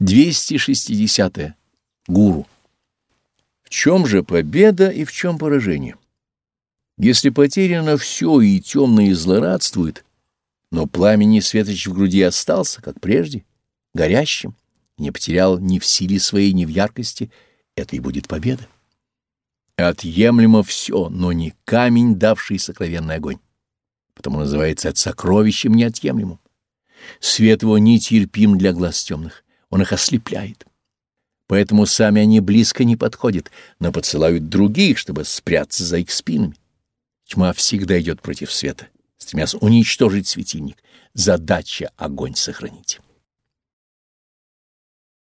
260. -е. Гуру. В чем же победа и в чем поражение? Если потеряно все и темное злорадствует, но пламени светоч в груди остался, как прежде, горящим, не потерял ни в силе своей, ни в яркости, это и будет победа. Отъемлемо все, но не камень, давший сокровенный огонь. Потому называется это сокровищем неотъемлемым. Свет его нетерпим для глаз темных, он их ослепляет. Поэтому сами они близко не подходят, но подсылают других, чтобы спрятаться за их спинами. Тьма всегда идет против света, стремясь уничтожить светильник. Задача — огонь сохранить.